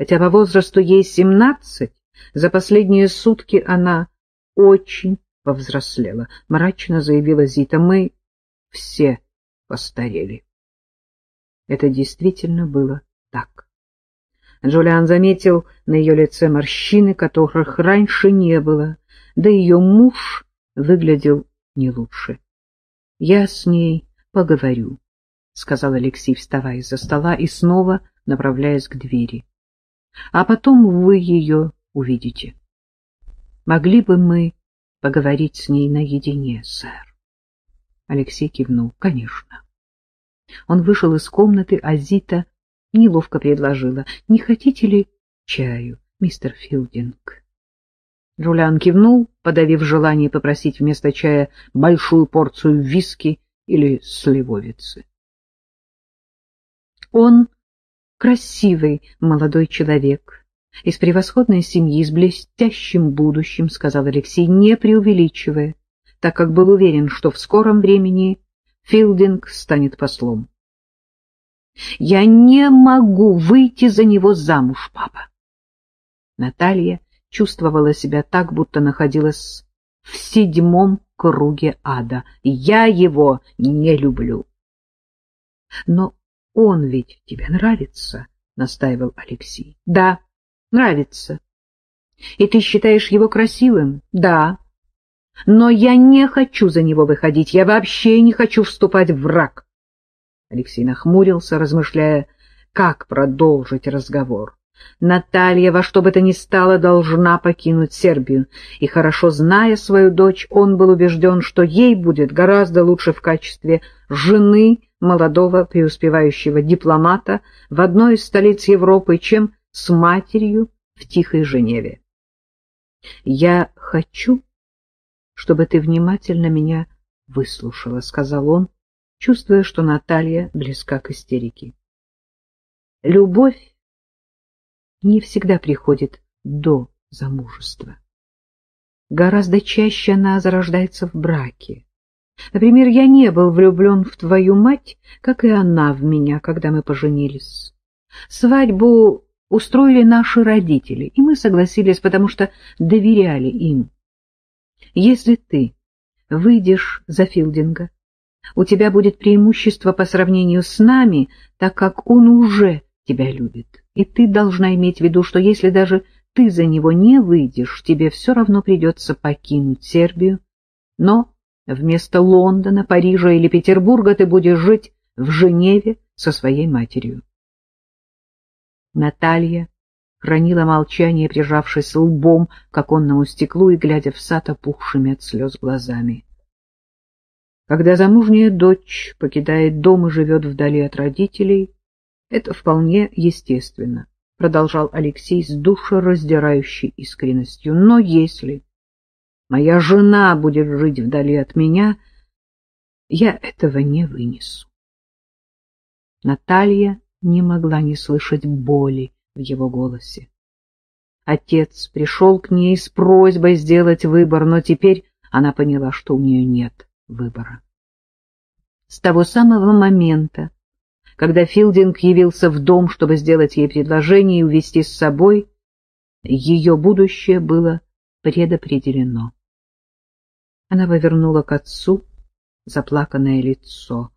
Хотя по возрасту ей семнадцать, за последние сутки она очень повзрослела, — мрачно заявила Зита. Мы все постарели. Это действительно было так. Джулиан заметил на ее лице морщины, которых раньше не было, да ее муж выглядел не лучше. — Я с ней поговорю, — сказал Алексей, вставая из-за стола и снова направляясь к двери. — А потом вы ее увидите. Могли бы мы поговорить с ней наедине, сэр? Алексей кивнул. — Конечно. Он вышел из комнаты, а Зита неловко предложила. — Не хотите ли чаю, мистер Филдинг? Джулиан кивнул, подавив желание попросить вместо чая большую порцию виски или сливовицы. Он красивый молодой человек, из превосходной семьи, с блестящим будущим, — сказал Алексей, не преувеличивая, так как был уверен, что в скором времени Филдинг станет послом. Я не могу выйти за него замуж, папа. Наталья чувствовала себя так, будто находилась в седьмом круге ада. Я его не люблю. Но он ведь тебе нравится, настаивал Алексей. Да, нравится. И ты считаешь его красивым? Да. Но я не хочу за него выходить, я вообще не хочу вступать в брак. Алексей нахмурился, размышляя, как продолжить разговор. Наталья во что бы то ни стало должна покинуть Сербию, и, хорошо зная свою дочь, он был убежден, что ей будет гораздо лучше в качестве жены молодого преуспевающего дипломата в одной из столиц Европы, чем с матерью в Тихой Женеве. «Я хочу, чтобы ты внимательно меня выслушала», — сказал он, чувствуя, что Наталья близка к истерике. Любовь не всегда приходит до замужества. Гораздо чаще она зарождается в браке. Например, я не был влюблен в твою мать, как и она в меня, когда мы поженились. Свадьбу устроили наши родители, и мы согласились, потому что доверяли им. Если ты выйдешь за Филдинга, у тебя будет преимущество по сравнению с нами, так как он уже тебя любит. И ты должна иметь в виду, что если даже ты за него не выйдешь, тебе все равно придется покинуть Сербию. Но вместо Лондона, Парижа или Петербурга ты будешь жить в Женеве со своей матерью. Наталья хранила молчание, прижавшись лбом к оконному стеклу и глядя в сад опухшими от слез глазами. Когда замужняя дочь покидает дом и живет вдали от родителей, это вполне естественно, продолжал Алексей с душераздирающей искренностью. Но если моя жена будет жить вдали от меня, я этого не вынесу. Наталья не могла не слышать боли в его голосе. Отец пришел к ней с просьбой сделать выбор, но теперь она поняла, что у нее нет выбора. С того самого момента, когда Филдинг явился в дом, чтобы сделать ей предложение и увезти с собой, ее будущее было предопределено. Она повернула к отцу заплаканное лицо.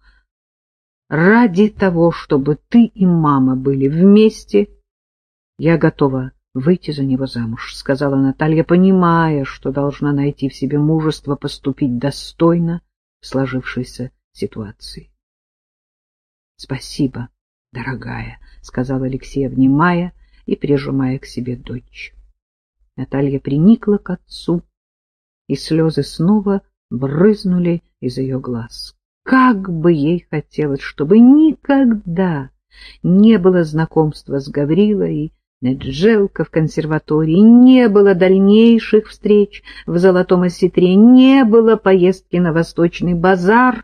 «Ради того, чтобы ты и мама были вместе, я готова выйти за него замуж», — сказала Наталья, понимая, что должна найти в себе мужество поступить достойно сложившейся ситуации. — Спасибо, дорогая, — сказал Алексей, обнимая и прижимая к себе дочь. Наталья приникла к отцу, и слезы снова брызнули из ее глаз. Как бы ей хотелось, чтобы никогда не было знакомства с Гаврилой Неджелка в консерватории, не было дальнейших встреч в Золотом Осетре, не было поездки на Восточный базар.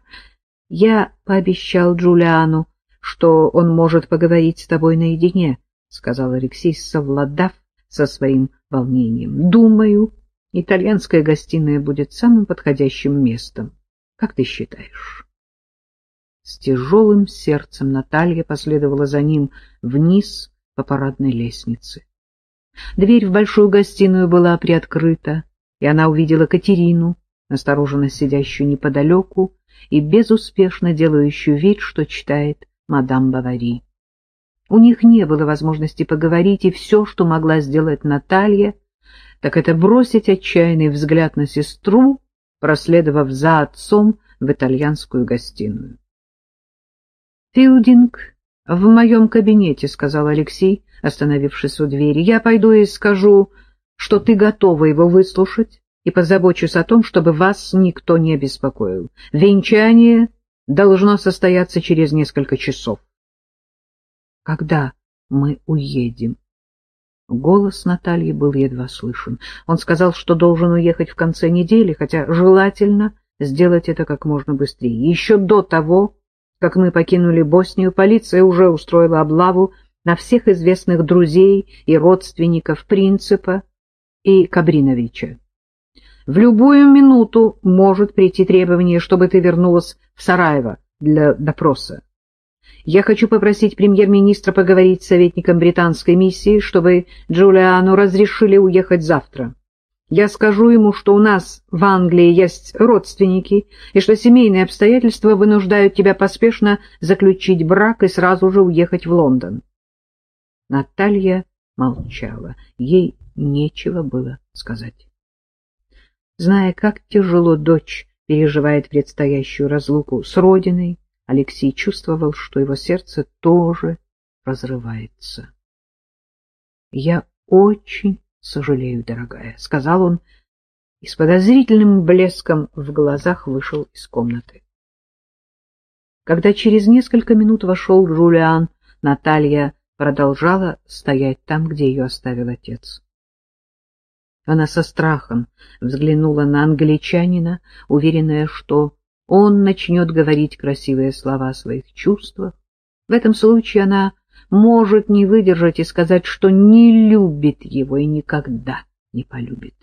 Я пообещал Джулиану, что он может поговорить с тобой наедине, — сказал Алексей, совладав со своим волнением. — Думаю, итальянская гостиная будет самым подходящим местом. Как ты считаешь? С тяжелым сердцем Наталья последовала за ним вниз по парадной лестнице. Дверь в большую гостиную была приоткрыта, и она увидела Катерину, настороженно сидящую неподалеку и безуспешно делающую вид, что читает мадам Бавари. У них не было возможности поговорить, и все, что могла сделать Наталья, так это бросить отчаянный взгляд на сестру, проследовав за отцом в итальянскую гостиную. «Филдинг в моем кабинете», — сказал Алексей, остановившись у двери. «Я пойду и скажу, что ты готова его выслушать, и позабочусь о том, чтобы вас никто не обеспокоил. Венчание должно состояться через несколько часов. Когда мы уедем? Голос Натальи был едва слышен. Он сказал, что должен уехать в конце недели, хотя желательно сделать это как можно быстрее. Еще до того, как мы покинули Боснию, полиция уже устроила облаву на всех известных друзей и родственников Принципа и Кабриновича. В любую минуту может прийти требование, чтобы ты вернулась в Сараево для допроса. Я хочу попросить премьер-министра поговорить с советником британской миссии, чтобы Джулиану разрешили уехать завтра. Я скажу ему, что у нас в Англии есть родственники, и что семейные обстоятельства вынуждают тебя поспешно заключить брак и сразу же уехать в Лондон. Наталья молчала. Ей нечего было сказать. Зная, как тяжело дочь переживает предстоящую разлуку с родиной, Алексей чувствовал, что его сердце тоже разрывается. — Я очень сожалею, дорогая, — сказал он и с подозрительным блеском в глазах вышел из комнаты. Когда через несколько минут вошел Жулиан, Наталья продолжала стоять там, где ее оставил отец. Она со страхом взглянула на англичанина, уверенная, что он начнет говорить красивые слова о своих чувствах. В этом случае она может не выдержать и сказать, что не любит его и никогда не полюбит.